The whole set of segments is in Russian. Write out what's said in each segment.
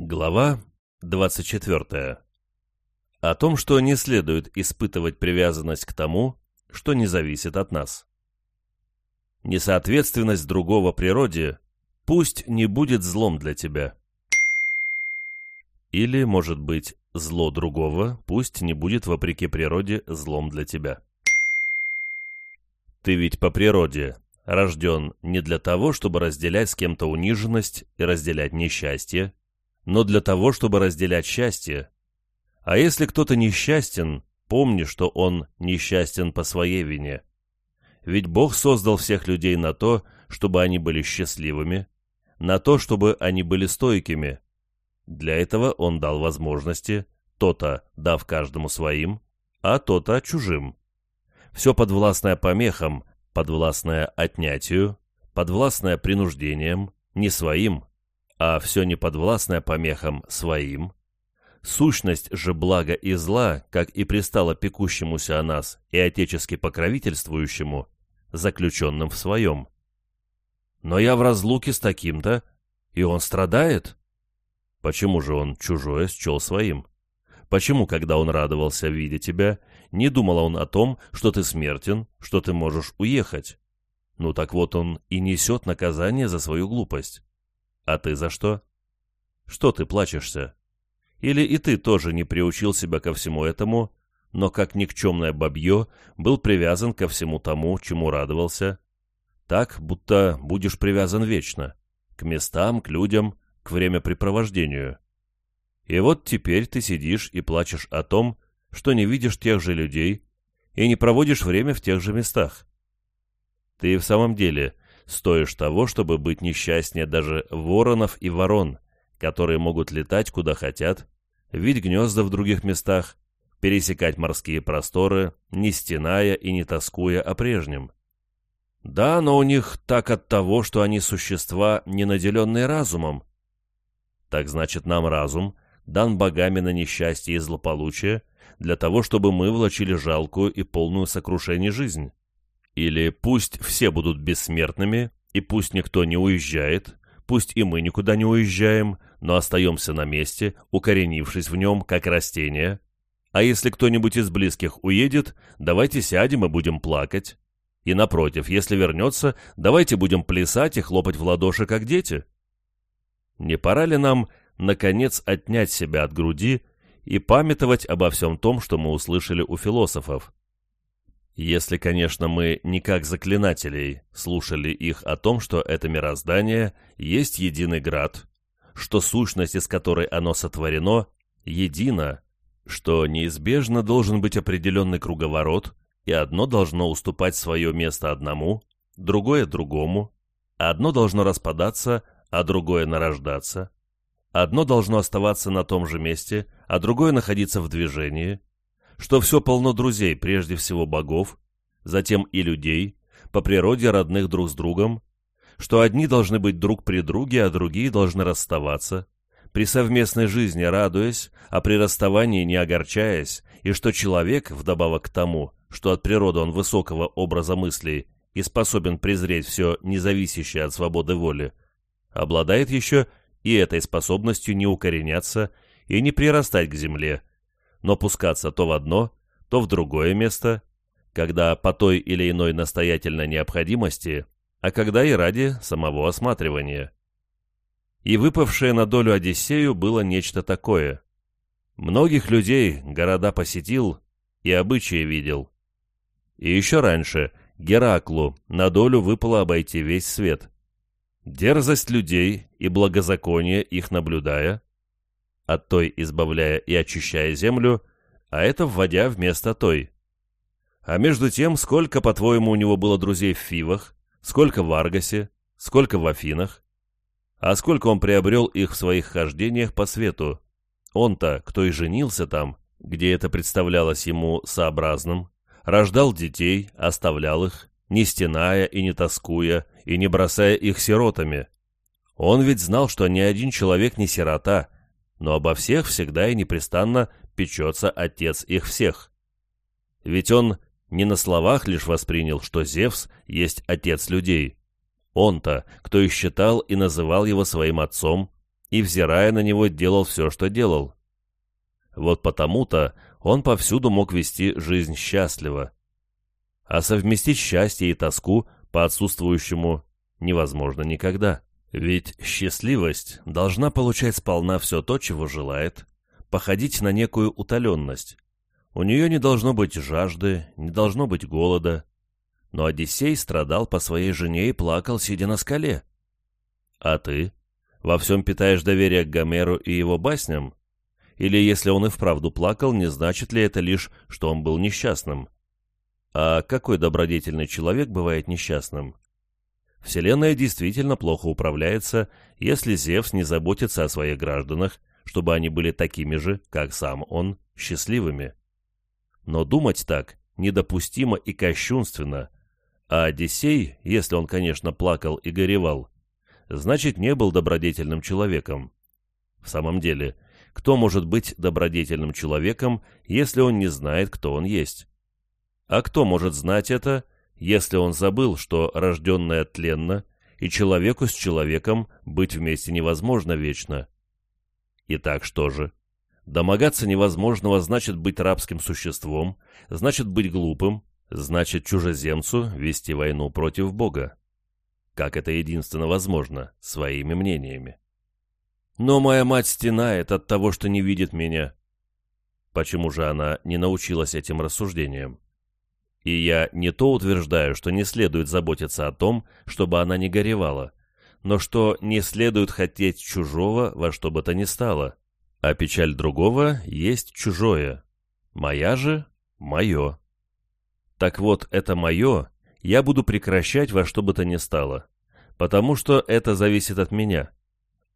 Глава 24. О том, что не следует испытывать привязанность к тому, что не зависит от нас. Несоответственность другого природе пусть не будет злом для тебя. Или, может быть, зло другого пусть не будет вопреки природе злом для тебя. Ты ведь по природе рожден не для того, чтобы разделять с кем-то униженность и разделять несчастье, но для того, чтобы разделять счастье. А если кто-то несчастен, помни, что он несчастен по своей вине. Ведь Бог создал всех людей на то, чтобы они были счастливыми, на то, чтобы они были стойкими. Для этого Он дал возможности, то-то дав каждому своим, а то-то чужим. Все подвластное помехам, подвластное отнятию, подвластное принуждением, не своим, а все неподвластное помехам своим. Сущность же блага и зла, как и пристало пекущемуся о нас и отечески покровительствующему, заключенным в своем. Но я в разлуке с таким-то, и он страдает. Почему же он чужое счел своим? Почему, когда он радовался, видя тебя, не думал он о том, что ты смертен, что ты можешь уехать? Ну так вот он и несет наказание за свою глупость. А ты за что? Что ты плачешься? Или и ты тоже не приучил себя ко всему этому, но как никчемное бабье был привязан ко всему тому, чему радовался? Так, будто будешь привязан вечно, к местам, к людям, к времяпрепровождению. И вот теперь ты сидишь и плачешь о том, что не видишь тех же людей и не проводишь время в тех же местах. Ты в самом деле стоишь того, чтобы быть несчастнее даже воронов и ворон, которые могут летать куда хотят, видеть гнезда в других местах, пересекать морские просторы, не стеная и не тоскуя о прежнем. Да, но у них так от того, что они существа, не наделенные разумом. Так значит, нам разум дан богами на несчастье и злополучие, для того, чтобы мы влачили жалкую и полную сокрушение жизнь. Или пусть все будут бессмертными, и пусть никто не уезжает, пусть и мы никуда не уезжаем, но остаемся на месте, укоренившись в нем, как растение. А если кто-нибудь из близких уедет, давайте сядем и будем плакать. И напротив, если вернется, давайте будем плясать и хлопать в ладоши, как дети. Не пора ли нам, наконец, отнять себя от груди и памятовать обо всем том, что мы услышали у философов? Если, конечно, мы не как заклинателей слушали их о том, что это мироздание есть единый град, что сущность, из которой оно сотворено, едина, что неизбежно должен быть определенный круговорот, и одно должно уступать свое место одному, другое другому, одно должно распадаться, а другое нарождаться, одно должно оставаться на том же месте, а другое находиться в движении, что все полно друзей, прежде всего богов, затем и людей, по природе родных друг с другом, что одни должны быть друг при друге, а другие должны расставаться, при совместной жизни радуясь, а при расставании не огорчаясь, и что человек, вдобавок к тому, что от природы он высокого образа мыслей и способен презреть все независящее от свободы воли, обладает еще и этой способностью не укореняться и не прирастать к земле, но пускаться то в одно, то в другое место, когда по той или иной настоятельной необходимости, а когда и ради самого осматривания. И выпавшее на долю Одиссею было нечто такое. Многих людей города посетил и обычаи видел. И еще раньше Гераклу на долю выпало обойти весь свет. Дерзость людей и благозаконие их наблюдая, от той избавляя и очищая землю, а это вводя вместо той. А между тем, сколько, по-твоему, у него было друзей в Фивах, сколько в Аргасе, сколько в Афинах, а сколько он приобрел их в своих хождениях по свету. Он-то, кто и женился там, где это представлялось ему сообразным, рождал детей, оставлял их, не стеная и не тоскуя, и не бросая их сиротами. Он ведь знал, что ни один человек не сирота, но обо всех всегда и непрестанно печется отец их всех. Ведь он не на словах лишь воспринял, что Зевс есть отец людей. Он-то, кто и считал и называл его своим отцом, и, взирая на него, делал все, что делал. Вот потому-то он повсюду мог вести жизнь счастливо. А совместить счастье и тоску по отсутствующему невозможно никогда. Ведь счастливость должна получать сполна все то, чего желает, походить на некую утоленность. У нее не должно быть жажды, не должно быть голода. Но Одиссей страдал по своей жене и плакал, сидя на скале. А ты? Во всем питаешь доверие к Гомеру и его басням? Или если он и вправду плакал, не значит ли это лишь, что он был несчастным? А какой добродетельный человек бывает несчастным? Вселенная действительно плохо управляется, если Зевс не заботится о своих гражданах, чтобы они были такими же, как сам он, счастливыми. Но думать так недопустимо и кощунственно, а Одиссей, если он, конечно, плакал и горевал, значит, не был добродетельным человеком. В самом деле, кто может быть добродетельным человеком, если он не знает, кто он есть? А кто может знать это, если он забыл, что рожденное тленно, и человеку с человеком быть вместе невозможно вечно? Итак, что же? Домогаться невозможного значит быть рабским существом, значит быть глупым, значит чужеземцу вести войну против Бога. Как это единственно возможно, своими мнениями. Но моя мать стенает от того, что не видит меня. Почему же она не научилась этим рассуждениям? И я не то утверждаю, что не следует заботиться о том, чтобы она не горевала, но что не следует хотеть чужого во что бы то ни стало, а печаль другого есть чужое. Моя же — мое. Так вот, это мое я буду прекращать во что бы то ни стало, потому что это зависит от меня.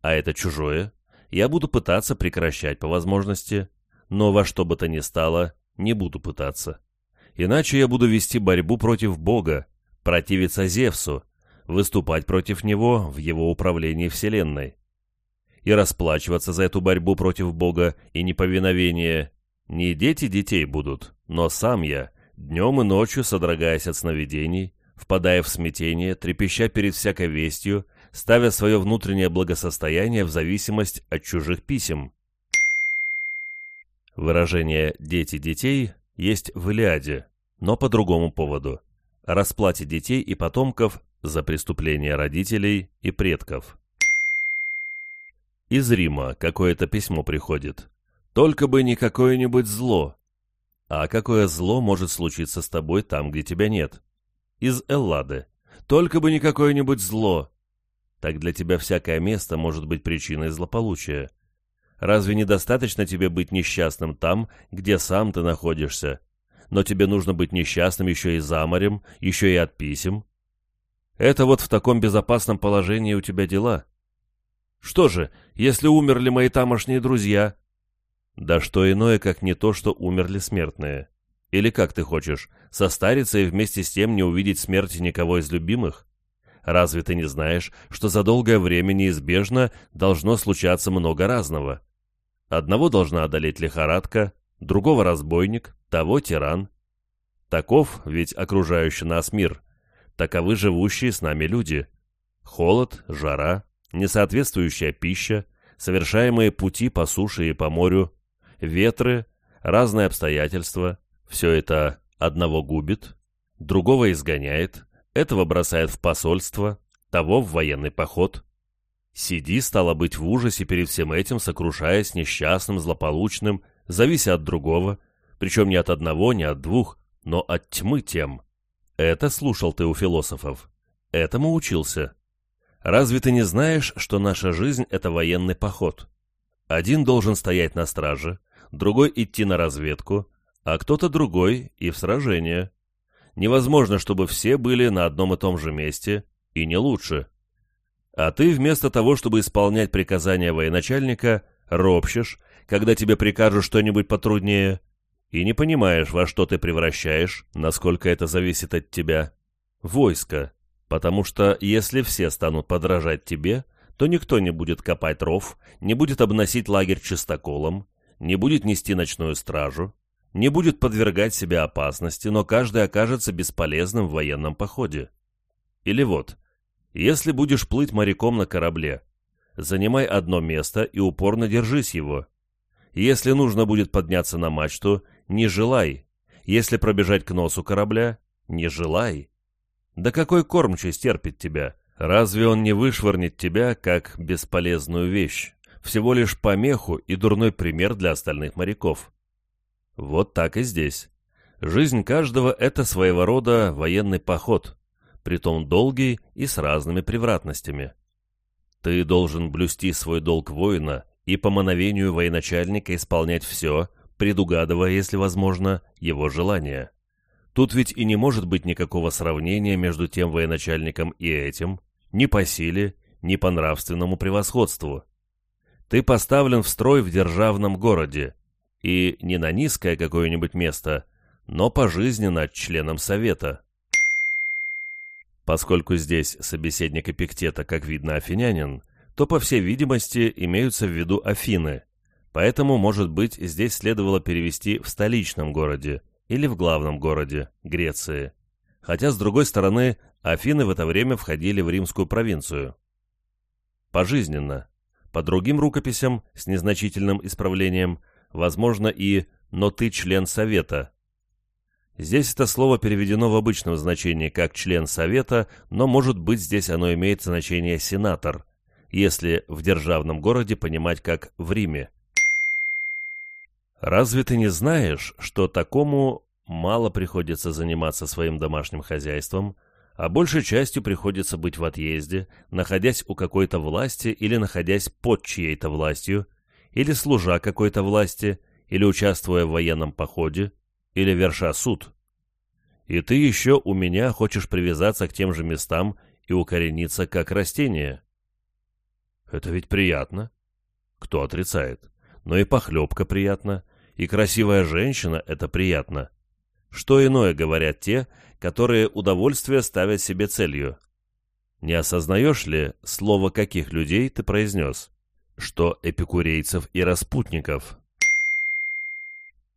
А это чужое я буду пытаться прекращать по возможности, но во что бы то ни стало не буду пытаться. Иначе я буду вести борьбу против Бога, противиться Зевсу, выступать против него в его управлении Вселенной. И расплачиваться за эту борьбу против Бога и неповиновение не дети детей будут, но сам я, днем и ночью содрогаясь от сновидений, впадая в смятение, трепеща перед всякой вестью, ставя свое внутреннее благосостояние в зависимость от чужих писем. Выражение «дети детей» есть в Илиаде, но по другому поводу – о расплате детей и потомков за преступления родителей и предков. Из Рима какое-то письмо приходит. Только бы не какое-нибудь зло. А какое зло может случиться с тобой там, где тебя нет? Из Эллады. Только бы не какое-нибудь зло. Так для тебя всякое место может быть причиной злополучия. Разве недостаточно тебе быть несчастным там, где сам ты находишься? Но тебе нужно быть несчастным еще и за морем, еще и от писем. Это вот в таком безопасном положении у тебя дела. Что же, если умерли мои тамошние друзья? Да что иное, как не то, что умерли смертные. Или как ты хочешь, состариться и вместе с тем не увидеть смерти никого из любимых? Разве ты не знаешь, что за долгое время неизбежно должно случаться много разного? Одного должна одолеть лихорадка, другого разбойник, того тиран. Таков ведь окружающий нас мир. Таковы живущие с нами люди. Холод, жара, несоответствующая пища, совершаемые пути по суше и по морю, ветры, разные обстоятельства – все это одного губит, другого изгоняет, этого бросает в посольство, того в военный поход – Сиди, стало быть, в ужасе перед всем этим, сокрушаясь несчастным, злополучным, завися от другого, причем не от одного, не от двух, но от тьмы тем. Это слушал ты у философов. Этому учился. Разве ты не знаешь, что наша жизнь — это военный поход? Один должен стоять на страже, другой идти на разведку, а кто-то другой и в сражение. Невозможно, чтобы все были на одном и том же месте, и не лучше. А ты вместо того, чтобы исполнять приказания военачальника, ропщешь, когда тебе прикажут что-нибудь потруднее, и не понимаешь, во что ты превращаешь, насколько это зависит от тебя. Войско. Потому что если все станут подражать тебе, то никто не будет копать ров, не будет обносить лагерь чистоколом, не будет нести ночную стражу, не будет подвергать себя опасности, но каждый окажется бесполезным в военном походе. Или вот, если будешь плыть моряком на корабле, занимай одно место и упорно держись его. Если нужно будет подняться на мачту, не желай. Если пробежать к носу корабля, не желай. Да какой кормчий стерпит тебя? Разве он не вышвырнет тебя, как бесполезную вещь? Всего лишь помеху и дурной пример для остальных моряков. Вот так и здесь. Жизнь каждого — это своего рода военный поход, притом долгий и с разными превратностями. Ты должен блюсти свой долг воина и по мановению военачальника исполнять все, предугадывая, если возможно, его желания. Тут ведь и не может быть никакого сравнения между тем военачальником и этим, ни по силе, ни по нравственному превосходству. Ты поставлен в строй в державном городе, и не на низкое какое-нибудь место, но пожизненно членом совета. Поскольку здесь собеседник Эпиктета, как видно, афинянин, то, по всей видимости, имеются в виду Афины, поэтому, может быть, здесь следовало перевести в столичном городе или в главном городе Греции. Хотя, с другой стороны, Афины в это время входили в римскую провинцию. Пожизненно. По другим рукописям с незначительным исправлением, возможно и «но ты член совета». Здесь это слово переведено в обычном значении как член совета, но может быть здесь оно имеет значение сенатор, если в державном городе понимать как в Риме. Разве ты не знаешь, что такому мало приходится заниматься своим домашним хозяйством, а большей частью приходится быть в отъезде, находясь у какой-то власти или находясь под чьей-то властью, или служа какой-то власти, или участвуя в военном походе, или верша суд. И ты еще у меня хочешь привязаться к тем же местам и укорениться как растение. Это ведь приятно. Кто отрицает? Но и похлебка приятна, и красивая женщина — это приятно. Что иное говорят те, которые удовольствие ставят себе целью. Не осознаешь ли, слово каких людей ты произнес? Что эпикурейцев и распутников?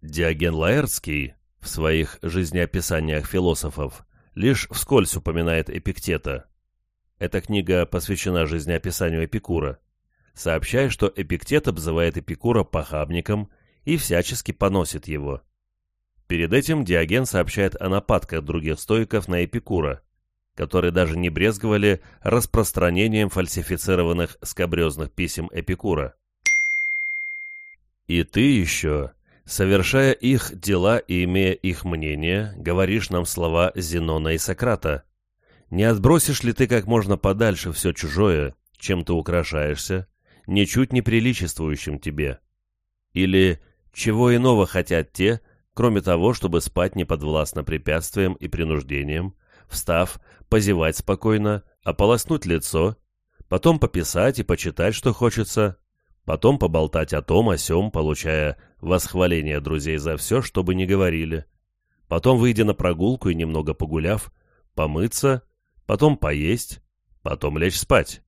Диоген Лаэртский в своих жизнеописаниях философов лишь вскользь упоминает Эпиктета. Эта книга посвящена жизнеописанию Эпикура, сообщая, что Эпиктет обзывает Эпикура похабником и всячески поносит его. Перед этим Диоген сообщает о нападках других стоиков на Эпикура, которые даже не брезговали распространением фальсифицированных скобрезных писем Эпикура. «И ты еще, совершая их дела и имея их мнение, говоришь нам слова Зенона и Сократа. Не отбросишь ли ты как можно подальше все чужое, чем ты украшаешься, ничуть не приличествующим тебе? Или чего иного хотят те, кроме того, чтобы спать неподвластно препятствиям и принуждениям, встав, позевать спокойно, ополоснуть лицо, потом пописать и почитать, что хочется, потом поболтать о том, о сём, получая восхваление друзей за все, что бы ни говорили, потом, выйдя на прогулку и немного погуляв, помыться, потом поесть, потом лечь спать.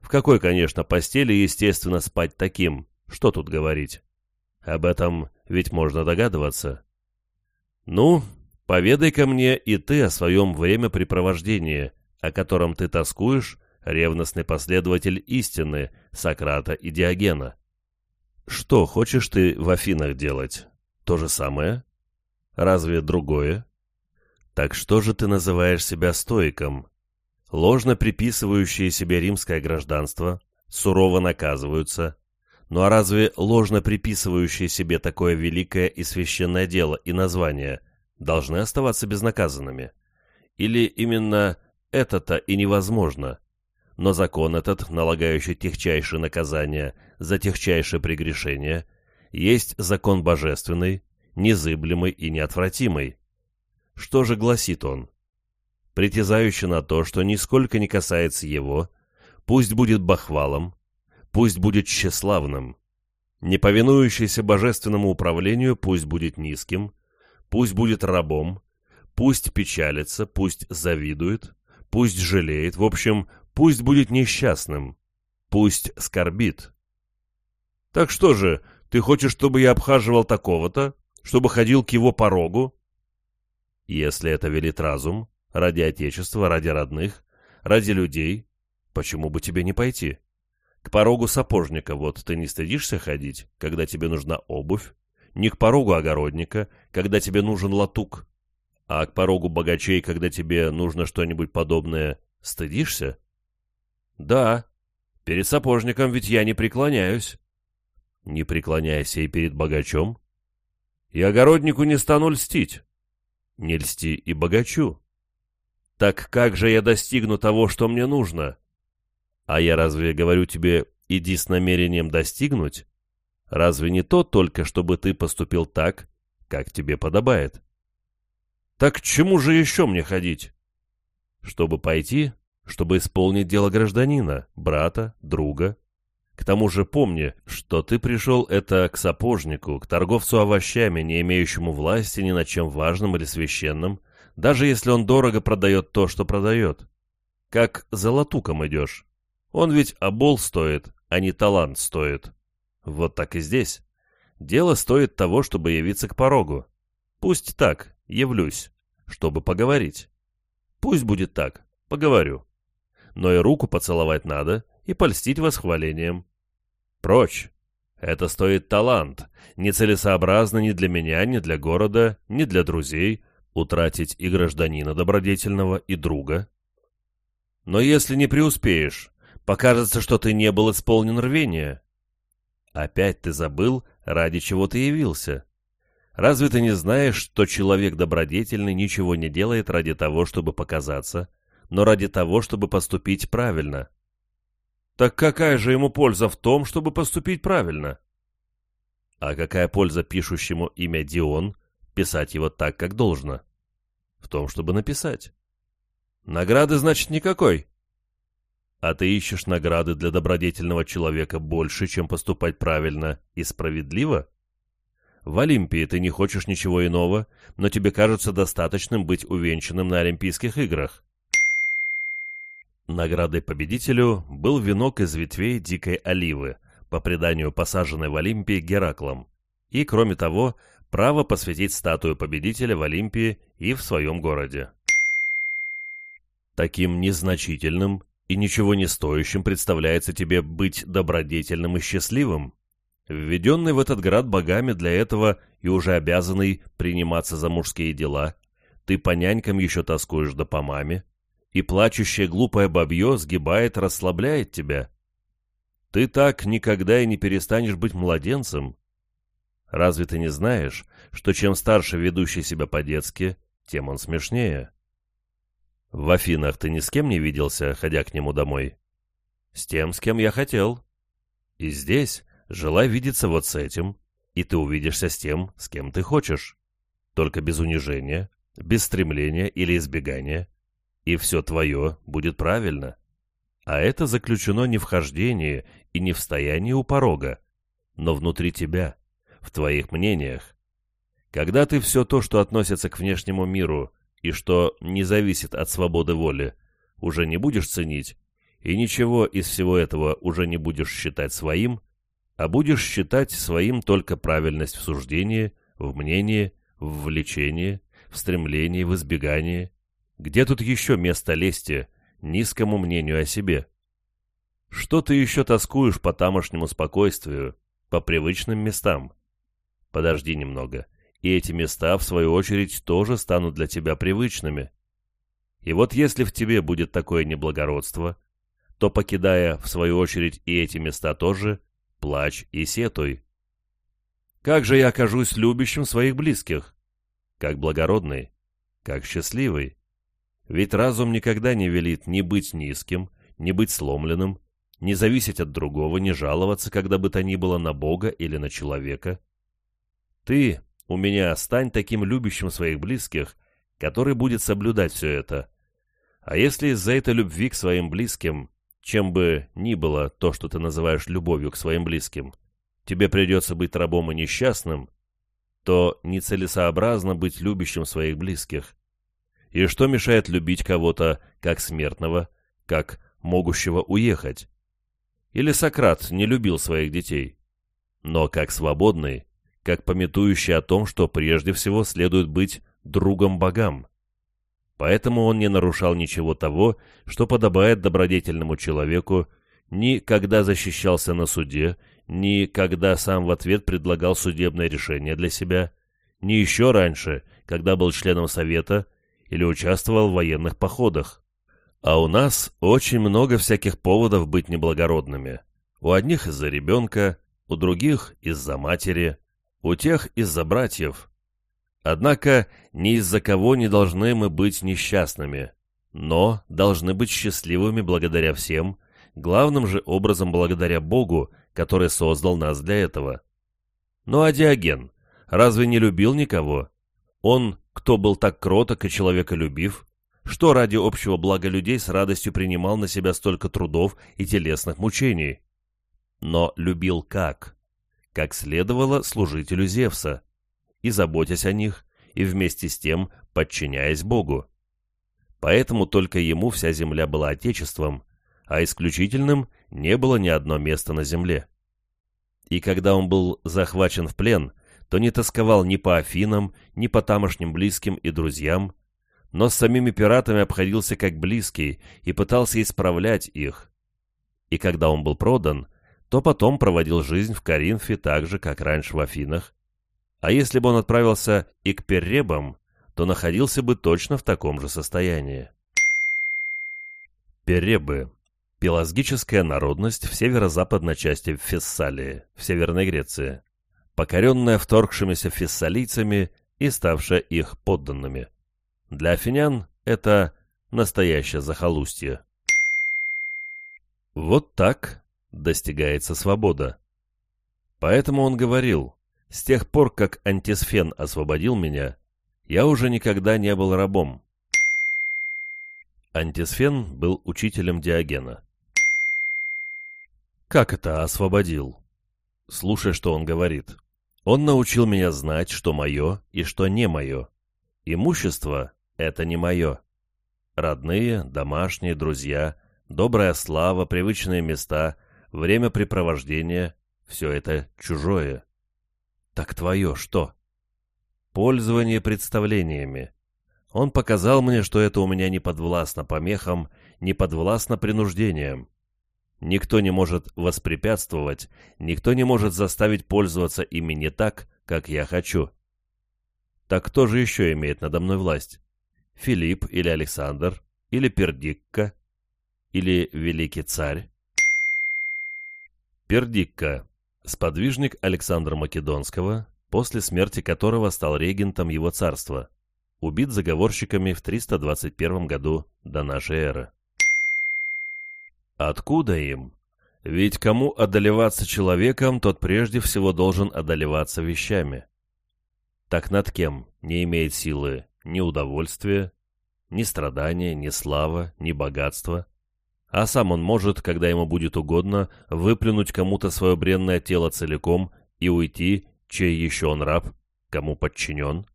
В какой, конечно, постели, естественно, спать таким, что тут говорить. Об этом ведь можно догадываться. Ну, поведай-ка мне и ты о своем времяпрепровождении, о котором ты тоскуешь, ревностный последователь истины Сократа и Диогена. Что хочешь ты в Афинах делать? То же самое? Разве другое? Так что же ты называешь себя стоиком? Ложно приписывающие себе римское гражданство сурово наказываются, ну а разве ложно приписывающие себе такое великое и священное дело и название должны оставаться безнаказанными? Или именно это-то и невозможно? Но закон этот, налагающий техчайшие наказания за техчайшее прегрешение, есть закон божественный, незыблемый и неотвратимый. Что же гласит он? Притязающий на то, что нисколько не касается его, пусть будет бахвалом, пусть будет тщеславным. Не повинующийся божественному управлению пусть будет низким, пусть будет рабом, пусть печалится, пусть завидует, пусть жалеет, в общем, пусть будет несчастным, пусть скорбит. Так что же, ты хочешь, чтобы я обхаживал такого-то, чтобы ходил к его порогу? Если это велит разум, ради отечества, ради родных, ради людей, почему бы тебе не пойти? К порогу сапожника вот ты не стыдишься ходить, когда тебе нужна обувь, не к порогу огородника, когда тебе нужен латук, а к порогу богачей, когда тебе нужно что-нибудь подобное, стыдишься? Да, перед сапожником ведь я не преклоняюсь. Не преклоняйся и перед богачом. И огороднику не стану льстить. Не льсти и богачу. Так как же я достигну того, что мне нужно? А я разве говорю тебе, иди с намерением достигнуть? Разве не то только, чтобы ты поступил так, как тебе подобает? Так к чему же еще мне ходить? Чтобы пойти, чтобы исполнить дело гражданина, брата, друга. К тому же помни, что ты пришел это к сапожнику, к торговцу овощами, не имеющему власти ни над чем важным или священным, даже если он дорого продает то, что продает. Как за латуком идешь. Он ведь обол стоит, а не талант стоит. Вот так и здесь. Дело стоит того, чтобы явиться к порогу. Пусть так, явлюсь, чтобы поговорить. Пусть будет так, поговорю. Но и руку поцеловать надо, и польстить восхвалением. Прочь. Это стоит талант. Нецелесообразно ни для меня, ни для города, ни для друзей утратить и гражданина добродетельного, и друга. Но если не преуспеешь, покажется, что ты не был исполнен рвения. Опять ты забыл, ради чего ты явился. Разве ты не знаешь, что человек добродетельный ничего не делает ради того, чтобы показаться, но ради того, чтобы поступить правильно? Так какая же ему польза в том, чтобы поступить правильно? А какая польза пишущему имя Дион писать его так, как должно? В том, чтобы написать. Награды, значит, никакой. А ты ищешь награды для добродетельного человека больше, чем поступать правильно и справедливо? В Олимпии ты не хочешь ничего иного, но тебе кажется достаточным быть увенчанным на Олимпийских играх. Наградой победителю был венок из ветвей дикой оливы, по преданию посаженной в Олимпии Гераклом, и, кроме того, право посвятить статую победителя в Олимпии и в своем городе. Таким незначительным и ничего не стоящим представляется тебе быть добродетельным и счастливым, введенный в этот град богами для этого и уже обязанный приниматься за мужские дела, ты по нянькам еще тоскуешь да по маме, и плачущее глупое бабье сгибает, расслабляет тебя. Ты так никогда и не перестанешь быть младенцем. Разве ты не знаешь, что чем старше ведущий себя по-детски, тем он смешнее? В Афинах ты ни с кем не виделся, ходя к нему домой? С тем, с кем я хотел. И здесь желай видеться вот с этим, и ты увидишься с тем, с кем ты хочешь. Только без унижения, без стремления или избегания и все твое будет правильно. А это заключено не в хождении и не в стоянии у порога, но внутри тебя, в твоих мнениях. Когда ты все то, что относится к внешнему миру и что не зависит от свободы воли, уже не будешь ценить, и ничего из всего этого уже не будешь считать своим, а будешь считать своим только правильность в суждении, в мнении, в влечении, в стремлении, в избегании, где тут еще место лести, низкому мнению о себе? Что ты еще тоскуешь по тамошнему спокойствию, по привычным местам? Подожди немного, и эти места, в свою очередь, тоже станут для тебя привычными. И вот если в тебе будет такое неблагородство, то, покидая, в свою очередь, и эти места тоже, плачь и сетуй. Как же я окажусь любящим своих близких? Как благородный, как счастливый. Ведь разум никогда не велит ни быть низким, ни быть сломленным, не зависеть от другого, не жаловаться, когда бы то ни было на Бога или на человека. Ты у меня стань таким любящим своих близких, который будет соблюдать все это. А если из-за этой любви к своим близким, чем бы ни было то, что ты называешь любовью к своим близким, тебе придется быть рабом и несчастным, то нецелесообразно быть любящим своих близких. И что мешает любить кого-то как смертного, как могущего уехать? Или Сократ не любил своих детей? Но как свободный, как пометующий о том, что прежде всего следует быть другом богам. Поэтому он не нарушал ничего того, что подобает добродетельному человеку, ни когда защищался на суде, ни когда сам в ответ предлагал судебное решение для себя, ни еще раньше, когда был членом Совета или участвовал в военных походах. А у нас очень много всяких поводов быть неблагородными. У одних из-за ребенка, у других из-за матери, у тех из-за братьев. Однако ни из-за кого не должны мы быть несчастными, но должны быть счастливыми благодаря всем, главным же образом благодаря Богу, который создал нас для этого. Ну а Диоген разве не любил никого? Он, кто был так кроток и человеколюбив, что ради общего блага людей с радостью принимал на себя столько трудов и телесных мучений. Но любил как? Как следовало служителю Зевса, и заботясь о них, и вместе с тем подчиняясь Богу. Поэтому только ему вся земля была отечеством, а исключительным не было ни одно место на земле. И когда он был захвачен в плен, то не тосковал ни по Афинам, ни по тамошним близким и друзьям, но с самими пиратами обходился как близкий и пытался исправлять их. И когда он был продан, то потом проводил жизнь в Коринфе так же, как раньше в Афинах, а если бы он отправился и к Перребам, то находился бы точно в таком же состоянии. Перебы – пелагическая народность в северо-западной части Фессалии, в Северной Греции, покоренная вторгшимися фессалийцами и ставшая их подданными. Для афинян это настоящее захолустье. Вот так достигается свобода. Поэтому он говорил, с тех пор, как антисфен освободил меня, я уже никогда не был рабом. Антисфен был учителем Диогена. Как это освободил? Слушай, что он говорит. Он научил меня знать, что мое и что не мое. Имущество — это не мое. Родные, домашние, друзья, добрая слава, привычные места, времяпрепровождение — все это чужое. Так твое что? Пользование представлениями. Он показал мне, что это у меня не подвластно помехам, не подвластно принуждениям. Никто не может воспрепятствовать, никто не может заставить пользоваться ими не так, как я хочу. Так кто же еще имеет надо мной власть? Филипп или Александр, или Пердикка, или Великий Царь? Пердикка Сподвижник Александра Македонского, после смерти которого стал регентом его царства, убит заговорщиками в 321 году до нашей эры. Откуда им? Ведь кому одолеваться человеком, тот прежде всего должен одолеваться вещами. Так над кем не имеет силы ни удовольствия, ни страдания, ни слава, ни богатства, а сам он может, когда ему будет угодно, выплюнуть кому-то свое бренное тело целиком и уйти, чей еще он раб, кому подчинен.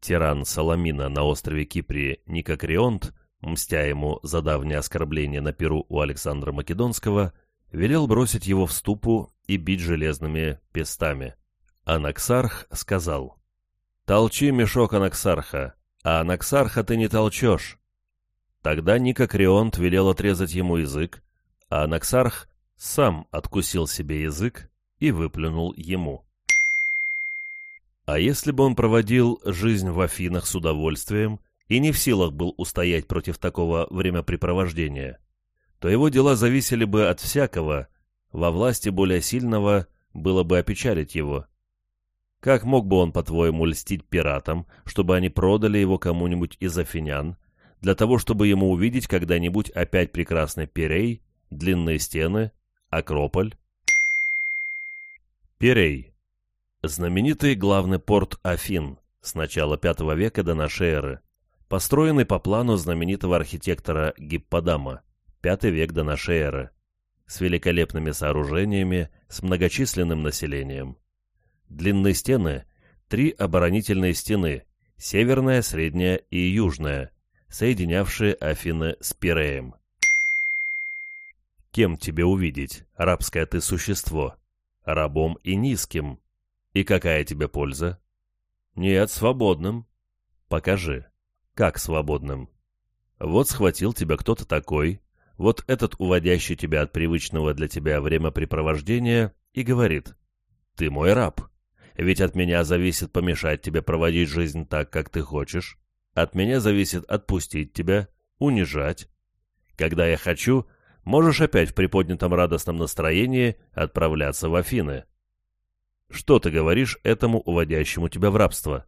Тиран Саламина на острове Кипре Никокрионт, мстя ему за давнее оскорбление на перу у Александра Македонского, велел бросить его в ступу и бить железными пестами. Анаксарх сказал, «Толчи мешок Анаксарха, а Анаксарха ты не толчешь, Тогда Никокреонт велел отрезать ему язык, а Анаксарх сам откусил себе язык и выплюнул ему. А если бы он проводил жизнь в Афинах с удовольствием и не в силах был устоять против такого времяпрепровождения, то его дела зависели бы от всякого, во власти более сильного было бы опечалить его. Как мог бы он, по-твоему, льстить пиратам, чтобы они продали его кому-нибудь из афинян, для того, чтобы ему увидеть когда-нибудь опять прекрасный Перей, длинные стены, Акрополь. Перей. Знаменитый главный порт Афин с начала V века до нашей эры, построенный по плану знаменитого архитектора Гипподама, V век до нашей эры, с великолепными сооружениями, с многочисленным населением. Длинные стены – три оборонительные стены, северная, средняя и южная, соединявшие Афины с Пиреем. Кем тебе увидеть, рабское ты существо? Рабом и низким. И какая тебе польза? Нет, свободным. Покажи. Как свободным? Вот схватил тебя кто-то такой, вот этот уводящий тебя от привычного для тебя времяпрепровождения и говорит «Ты мой раб, ведь от меня зависит помешать тебе проводить жизнь так, как ты хочешь, от меня зависит отпустить тебя, унижать. Когда я хочу, можешь опять в приподнятом радостном настроении отправляться в Афины. Что ты говоришь этому уводящему тебя в рабство?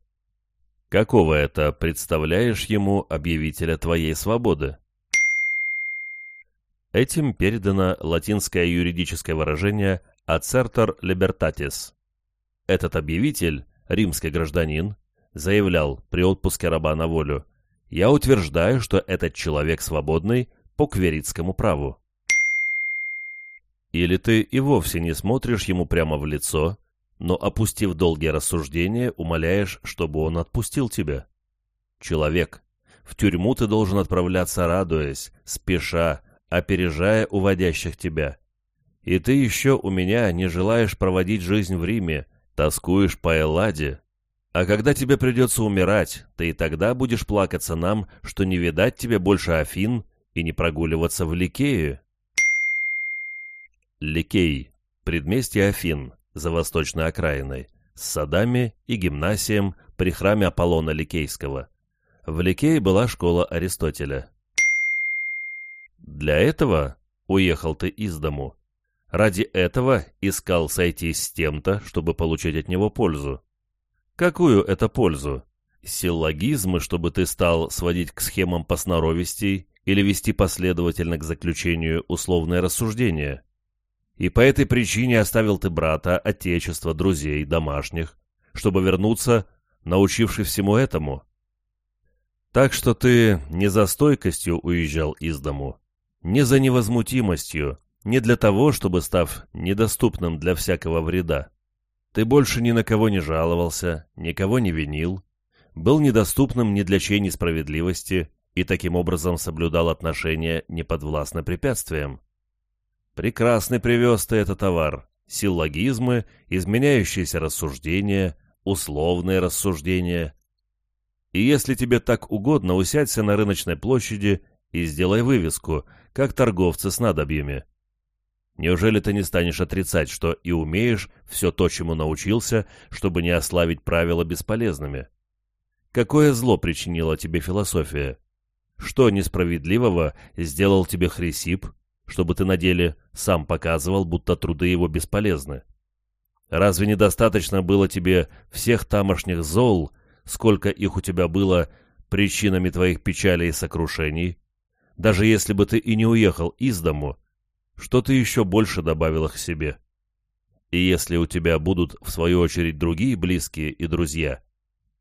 Какого это представляешь ему объявителя твоей свободы? Этим передано латинское юридическое выражение «acertor libertatis». Этот объявитель, римский гражданин, заявлял при отпуске раба на волю, «Я утверждаю, что этот человек свободный по кверитскому праву». Или ты и вовсе не смотришь ему прямо в лицо, но, опустив долгие рассуждения, умоляешь, чтобы он отпустил тебя. Человек, в тюрьму ты должен отправляться, радуясь, спеша, опережая уводящих тебя. И ты еще у меня не желаешь проводить жизнь в Риме, тоскуешь по Элладе. А когда тебе придется умирать, ты и тогда будешь плакаться нам, что не видать тебе больше Афин и не прогуливаться в Ликее. Ликей, предместье Афин, за восточной окраиной, с садами и гимнасием при храме Аполлона Ликейского. В Ликее была школа Аристотеля. Для этого уехал ты из дому. Ради этого искал сойтись с тем-то, чтобы получить от него пользу. Какую это пользу? Силлогизмы, чтобы ты стал сводить к схемам посноровистей или вести последовательно к заключению условное рассуждение? И по этой причине оставил ты брата, отечества, друзей, домашних, чтобы вернуться, научившись всему этому. Так что ты не за стойкостью уезжал из дому, не за невозмутимостью, не для того, чтобы, став недоступным для всякого вреда. Ты больше ни на кого не жаловался, никого не винил, был недоступным ни для чьей несправедливости и таким образом соблюдал отношения неподвластно препятствиям. Прекрасный привез ты этот товар. Силлогизмы, изменяющиеся рассуждения, условные рассуждения. И если тебе так угодно, усядься на рыночной площади и сделай вывеску, как торговцы с надобьями. Неужели ты не станешь отрицать, что и умеешь все то, чему научился, чтобы не ославить правила бесполезными? Какое зло причинила тебе философия? Что несправедливого сделал тебе Хрисип, чтобы ты на деле сам показывал, будто труды его бесполезны. Разве недостаточно было тебе всех тамошних зол, сколько их у тебя было причинами твоих печалей и сокрушений? Даже если бы ты и не уехал из дому, что ты еще больше добавил их себе? И если у тебя будут, в свою очередь, другие близкие и друзья,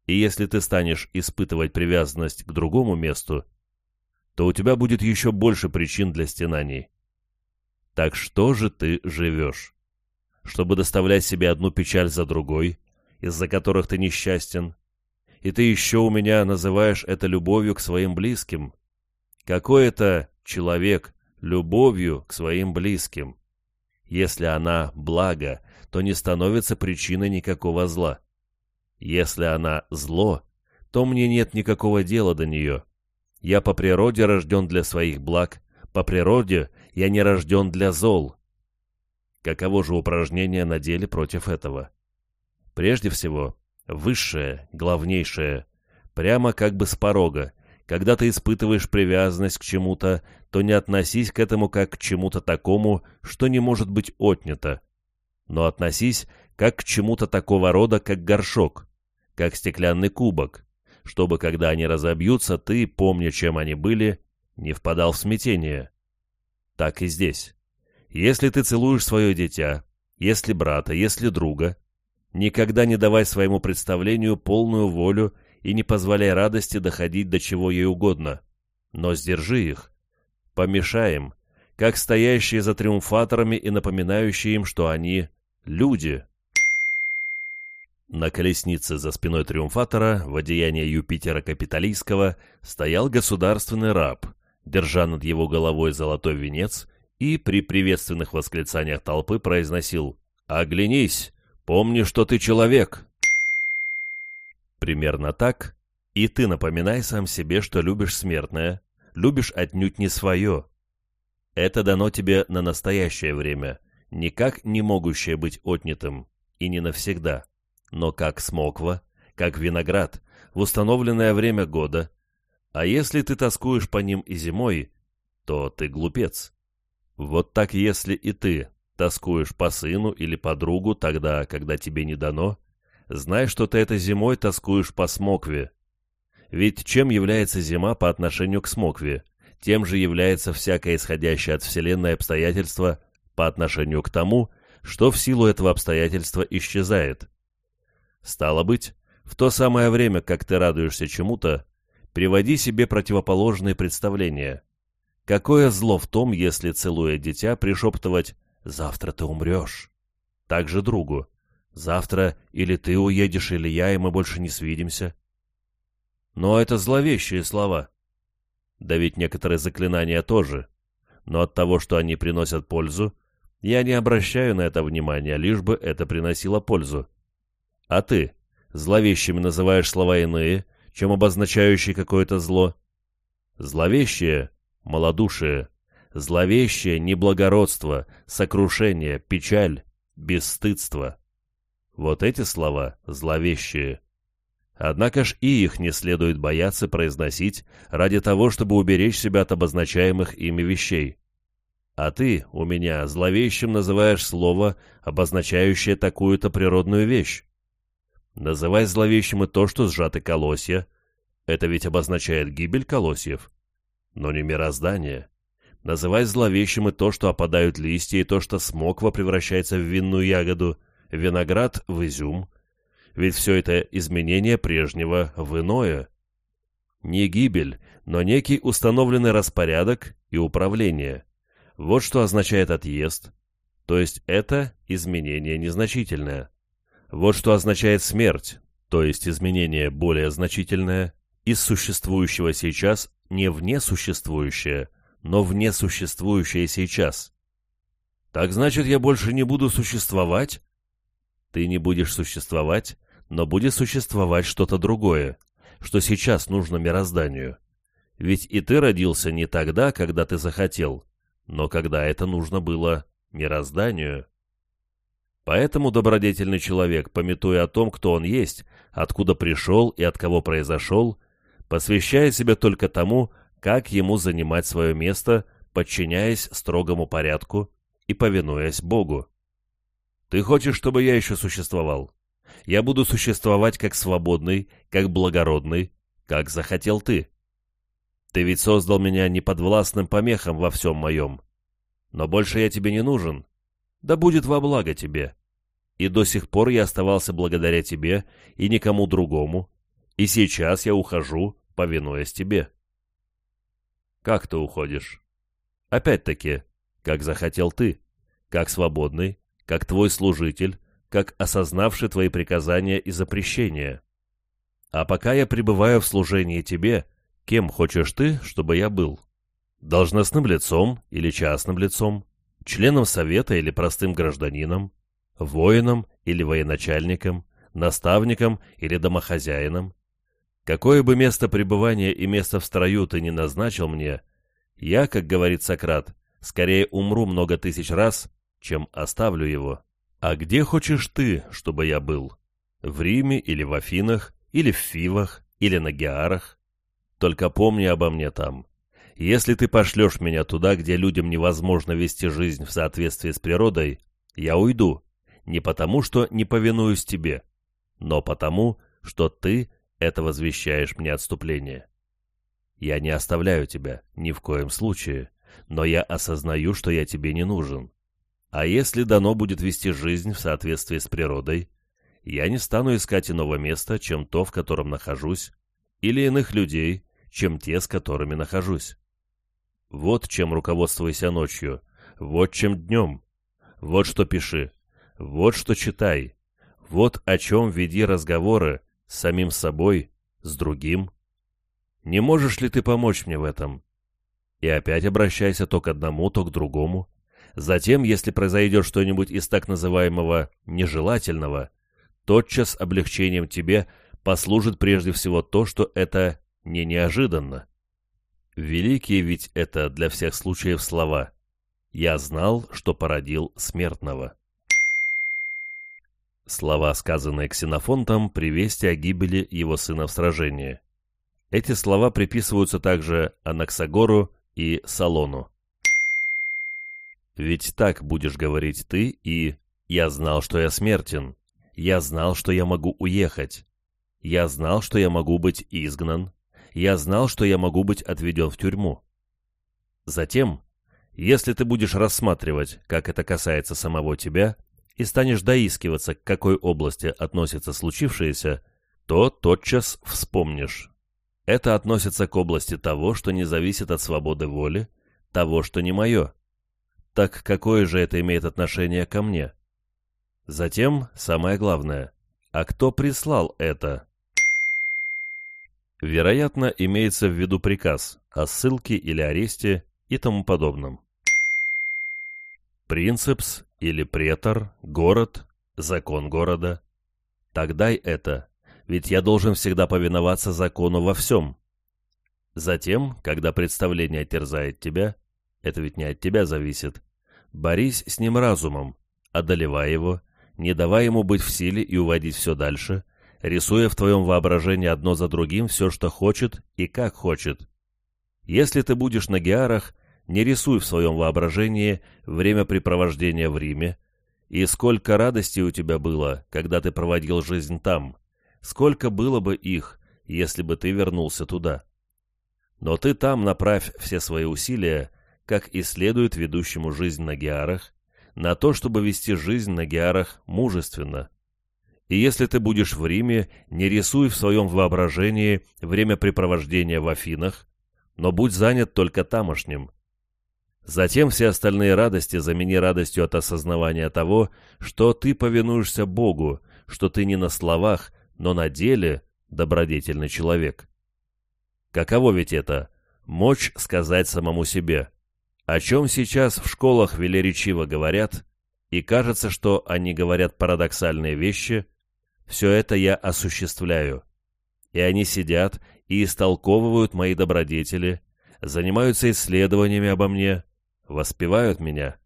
и если ты станешь испытывать привязанность к другому месту, то у тебя будет еще больше причин для стенаний. Так что же ты живешь? Чтобы доставлять себе одну печаль за другой, из-за которых ты несчастен, и ты еще у меня называешь это любовью к своим близким. Какой это человек любовью к своим близким? Если она благо, то не становится причиной никакого зла. Если она зло, то мне нет никакого дела до нее. Я по природе рожден для своих благ, по природе я не рожден для зол. Каково же упражнение на деле против этого? Прежде всего, высшее, главнейшее, прямо как бы с порога, когда ты испытываешь привязанность к чему-то, то не относись к этому как к чему-то такому, что не может быть отнято, но относись как к чему-то такого рода, как горшок, как стеклянный кубок, чтобы, когда они разобьются, ты, помня, чем они были, не впадал в смятение так и здесь. Если ты целуешь свое дитя, если брата, если друга, никогда не давай своему представлению полную волю и не позволяй радости доходить до чего ей угодно, но сдержи их, помешай им, как стоящие за триумфаторами и напоминающие им, что они люди. На колеснице за спиной триумфатора в одеянии Юпитера Капитолийского стоял государственный раб — держа над его головой золотой венец, и при приветственных восклицаниях толпы произносил «Оглянись! Помни, что ты человек!» Примерно так и ты напоминай сам себе, что любишь смертное, любишь отнюдь не свое. Это дано тебе на настоящее время, никак не могущее быть отнятым, и не навсегда, но как смоква, как виноград, в установленное время года, а если ты тоскуешь по ним и зимой, то ты глупец. Вот так если и ты тоскуешь по сыну или по другу тогда, когда тебе не дано, знай, что ты этой зимой тоскуешь по смокве. Ведь чем является зима по отношению к смокве? Тем же является всякое исходящее от Вселенной обстоятельство по отношению к тому, что в силу этого обстоятельства исчезает. Стало быть, в то самое время, как ты радуешься чему-то, приводи себе противоположные представления. Какое зло в том, если, целуя дитя, пришептывать «завтра ты умрешь»? Так же другу «завтра или ты уедешь, или я, и мы больше не свидимся». Но это зловещие слова. Да ведь некоторые заклинания тоже. Но от того, что они приносят пользу, я не обращаю на это внимания, лишь бы это приносило пользу. А ты зловещими называешь слова иные, чем обозначающие какое-то зло. Зловещее — малодушие, зловещее — неблагородство, сокрушение, печаль, бесстыдство. Вот эти слова зловещие. Однако ж и их не следует бояться произносить ради того, чтобы уберечь себя от обозначаемых ими вещей. А ты у меня зловещим называешь слово, обозначающее такую-то природную вещь. Называй зловещим и то, что сжаты колосья. Это ведь обозначает гибель колосьев. Но не мироздание. Называй зловещим и то, что опадают листья, и то, что смоква превращается в винную ягоду, виноград в изюм. Ведь все это изменение прежнего в иное. Не гибель, но некий установленный распорядок и управление. Вот что означает отъезд, то есть это изменение незначительное. Вот что означает смерть, то есть изменение более значительное, из существующего сейчас не вне существующее, но вне существующее сейчас. Так значит, я больше не буду существовать? Ты не будешь существовать, но будет существовать что-то другое, что сейчас нужно мирозданию. Ведь и ты родился не тогда, когда ты захотел, но когда это нужно было мирозданию. Поэтому добродетельный человек, пометуя о том, кто он есть, откуда пришел и от кого произошел, посвящает себя только тому, как ему занимать свое место, подчиняясь строгому порядку и повинуясь Богу. Ты хочешь, чтобы я еще существовал? Я буду существовать как свободный, как благородный, как захотел ты. Ты ведь создал меня неподвластным помехам во всем моем. Но больше я тебе не нужен. Да будет во благо тебе. И до сих пор я оставался благодаря тебе и никому другому, и сейчас я ухожу, повинуясь тебе. Как ты уходишь? Опять-таки, как захотел ты, как свободный, как твой служитель, как осознавший твои приказания и запрещения. А пока я пребываю в служении тебе, Кем хочешь ты, чтобы я был? Должностным лицом или частным лицом? Членом совета или простым гражданином? Воином или военачальником? Наставником или домохозяином? Какое бы место пребывания и место в строю ты не назначил мне, я, как говорит Сократ, скорее умру много тысяч раз, чем оставлю его. А где хочешь ты, чтобы я был? В Риме или в Афинах, или в Фивах, или на Геарах? Только помни обо мне там. Если ты пошлешь меня туда, где людям невозможно вести жизнь в соответствии с природой, я уйду. Не потому, что не повинуюсь тебе, но потому, что ты это возвещаешь мне отступление. Я не оставляю тебя, ни в коем случае, но я осознаю, что я тебе не нужен. А если дано будет вести жизнь в соответствии с природой, я не стану искать иного места, чем то, в котором нахожусь, или иных людей, чем те, с которыми нахожусь. Вот чем руководствуйся ночью, вот чем днем, вот что пиши, вот что читай, вот о чем веди разговоры с самим собой, с другим. Не можешь ли ты помочь мне в этом? И опять обращайся то к одному, то к другому. Затем, если произойдет что-нибудь из так называемого «нежелательного», тотчас облегчением тебе послужит прежде всего то, что это не неожиданно. Великие ведь это для всех случаев слова, Я знал, что породил смертного. Слова, сказанные Ксенофонтом при вести о гибели его сына в сражении. Эти слова приписываются также Анаксагору и Салону. «Ведь так будешь говорить ты и «Я знал, что я смертен. Я знал, что я могу уехать. Я знал, что я могу быть изгнан. Я знал, что я могу быть отведен в тюрьму». Затем, если ты будешь рассматривать, как это касается самого тебя, и станешь доискиваться, к какой области относится случившееся, то тотчас вспомнишь. Это относится к области того, что не зависит от свободы воли, того, что не мое. Так какое же это имеет отношение ко мне? Затем, самое главное, а кто прислал это? Вероятно, имеется в виду приказ о ссылке или аресте и тому подобном. Принцепс или претор, город, закон города. Так дай это, ведь я должен всегда повиноваться закону во всем. Затем, когда представление терзает тебя, это ведь не от тебя зависит, борись с ним разумом, одолевай его, не давай ему быть в силе и уводить все дальше, рисуя в твоем воображении одно за другим все, что хочет и как хочет. Если ты будешь на геарах, не рисуй в своем воображении времяпрепровождения в Риме, и сколько радости у тебя было, когда ты проводил жизнь там, сколько было бы их, если бы ты вернулся туда. Но ты там направь все свои усилия, как и следует ведущему жизнь на Геарах, на то, чтобы вести жизнь на Геарах мужественно. И если ты будешь в Риме, не рисуй в своем воображении времяпрепровождения в Афинах, но будь занят только тамошним – Затем все остальные радости замени радостью от осознавания того, что ты повинуешься Богу, что ты не на словах, но на деле добродетельный человек. Каково ведь это? Мочь сказать самому себе. О чем сейчас в школах велеречиво говорят, и кажется, что они говорят парадоксальные вещи, все это я осуществляю. И они сидят и истолковывают мои добродетели, занимаются исследованиями обо мне, воспевают меня.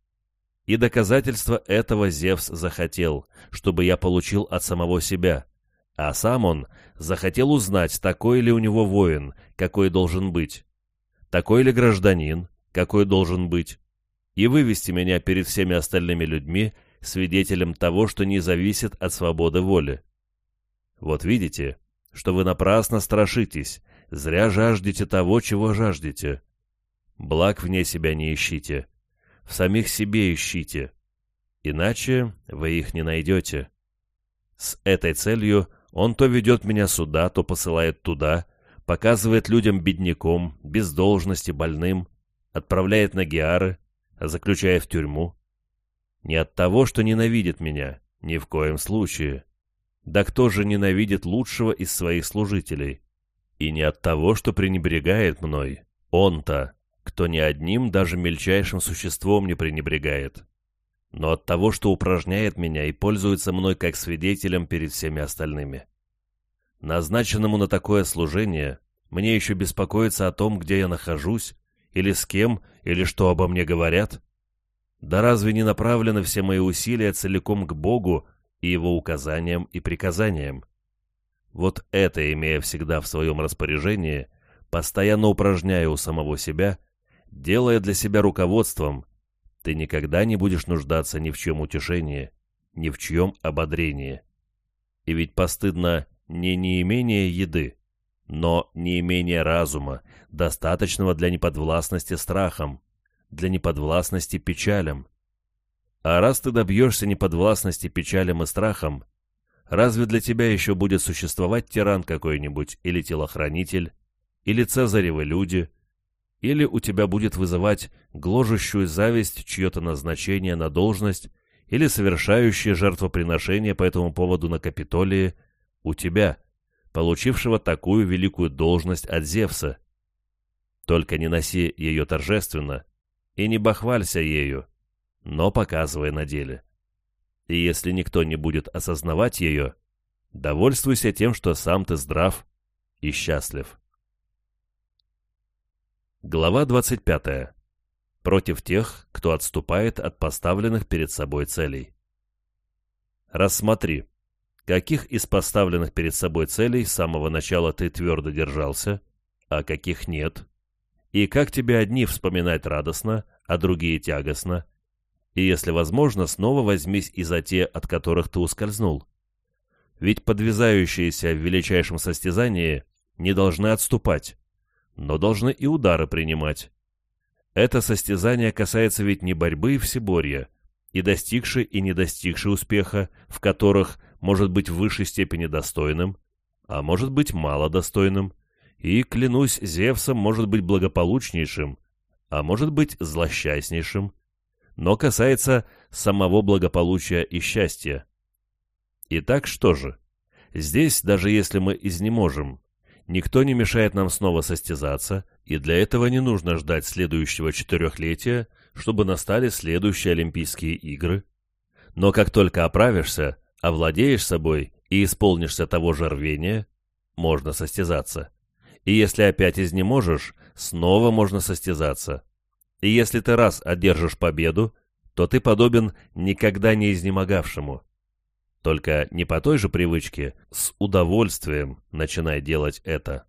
И доказательство этого Зевс захотел, чтобы я получил от самого себя, а сам он захотел узнать, такой ли у него воин, какой должен быть, такой ли гражданин, какой должен быть, и вывести меня перед всеми остальными людьми свидетелем того, что не зависит от свободы воли. Вот видите, что вы напрасно страшитесь, зря жаждете того, чего жаждете. Благ вне себя не ищите. В самих себе ищите. Иначе вы их не найдете. С этой целью он то ведет меня сюда, то посылает туда, показывает людям бедняком, без должности, больным, отправляет на геары, заключая в тюрьму. Не от того, что ненавидит меня, ни в коем случае. Да кто же ненавидит лучшего из своих служителей? И не от того, что пренебрегает мной. Он-то, кто ни одним, даже мельчайшим существом не пренебрегает, но от того, что упражняет меня и пользуется мной как свидетелем перед всеми остальными. Назначенному на такое служение мне еще беспокоиться о том, где я нахожусь, или с кем, или что обо мне говорят. Да разве не направлены все мои усилия целиком к Богу и Его указаниям и приказаниям? Вот это, имея всегда в своем распоряжении, постоянно упражняя у самого себя, делая для себя руководством, ты никогда не будешь нуждаться ни в чем утешении, ни в чьем ободрении. И ведь постыдно не неимение еды, но неимение разума, достаточного для неподвластности страхам, для неподвластности печалям. А раз ты добьешься неподвластности печалям и страхам, разве для тебя еще будет существовать тиран какой-нибудь, или телохранитель, или цезаревы люди, или у тебя будет вызывать гложущую зависть чье-то назначение на должность или совершающее жертвоприношение по этому поводу на Капитолии у тебя, получившего такую великую должность от Зевса. Только не носи ее торжественно и не бахвалься ею, но показывай на деле. И если никто не будет осознавать ее, довольствуйся тем, что сам ты здрав и счастлив. Глава 25. против тех, кто отступает от поставленных перед собой целей. Рассмотри, каких из поставленных перед собой целей с самого начала ты твердо держался, а каких нет, и как тебе одни вспоминать радостно, а другие тягостно, и, если возможно, снова возьмись и за те, от которых ты ускользнул. Ведь подвязающиеся в величайшем состязании не должны отступать, но должны и удары принимать. Это состязание касается ведь не борьбы и всеборья, и достигший и не достигший успеха, в которых может быть в высшей степени достойным, а может быть малодостойным, и, клянусь Зевсом, может быть благополучнейшим, а может быть злосчастнейшим, но касается самого благополучия и счастья. Итак, что же? Здесь, даже если мы изнеможем, никто не мешает нам снова состязаться, и для этого не нужно ждать следующего четырехлетия, чтобы настали следующие Олимпийские игры. Но как только оправишься, овладеешь собой и исполнишься того же рвения, можно состязаться. И если опять изнеможешь, снова можно состязаться. И если ты раз одержишь победу, то ты подобен никогда не изнемогавшему. Только не по той же привычке, с удовольствием начинай делать это.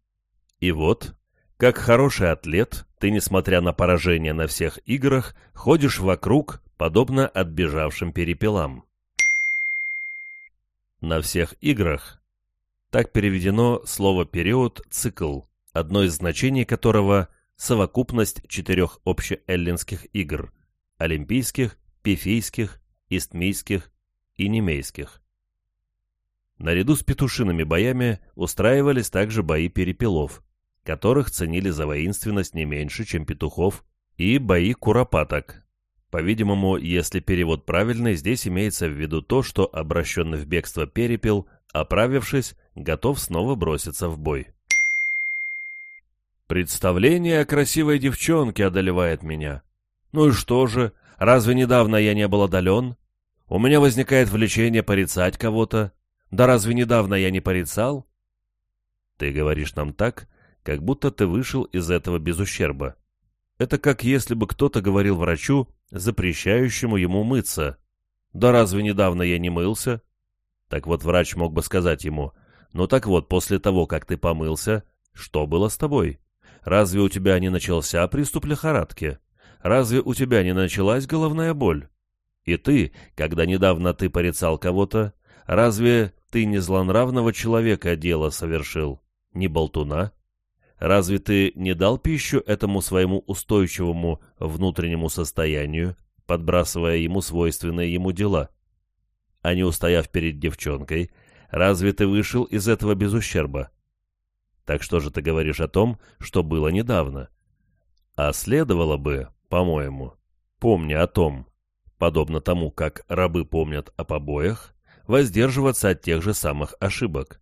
И вот, как хороший атлет, ты, несмотря на поражение на всех играх, ходишь вокруг, подобно отбежавшим перепелам. На всех играх так переведено слово «период» «цикл», одно из значений которого – совокупность четырех общеэллинских игр – олимпийских, пифийских, истмийских и немейских. Наряду с петушиными боями устраивались также бои перепелов, которых ценили за воинственность не меньше, чем петухов, и бои куропаток. По-видимому, если перевод правильный, здесь имеется в виду то, что обращенный в бегство перепел, оправившись, готов снова броситься в бой. Представление о красивой девчонке одолевает меня. Ну и что же, разве недавно я не был одолен? У меня возникает влечение порицать кого-то, да разве недавно я не порицал? Ты говоришь нам так, как будто ты вышел из этого без ущерба. Это как если бы кто-то говорил врачу, запрещающему ему мыться. Да разве недавно я не мылся? Так вот врач мог бы сказать ему, ну так вот, после того, как ты помылся, что было с тобой? Разве у тебя не начался приступ лихорадки? Разве у тебя не началась головная боль? И ты, когда недавно ты порицал кого-то, разве ты не злонравного человека дело совершил, не болтуна? Разве ты не дал пищу этому своему устойчивому внутреннему состоянию, подбрасывая ему свойственные ему дела? А не устояв перед девчонкой, разве ты вышел из этого без ущерба? Так что же ты говоришь о том, что было недавно? А следовало бы, по-моему, помня о том, подобно тому, как рабы помнят о побоях, воздерживаться от тех же самых ошибок.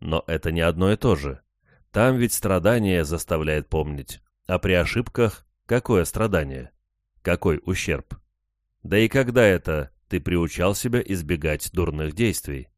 Но это не одно и то же. Там ведь страдание заставляет помнить, а при ошибках какое страдание? Какой ущерб? Да и когда это ты приучал себя избегать дурных действий?